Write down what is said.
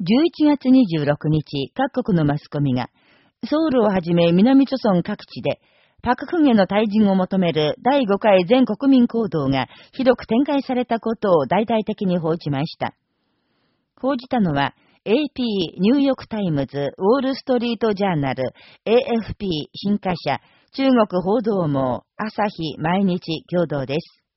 11月26日、各国のマスコミが、ソウルをはじめ南諸村各地で、パククンへの退陣を求める第5回全国民行動が広く展開されたことを大々的に報じました。報じたのは、AP、ニューヨークタイムズ、ウォールストリートジャーナル、AFP、新華社、中国報道網、朝日、毎日、共同です。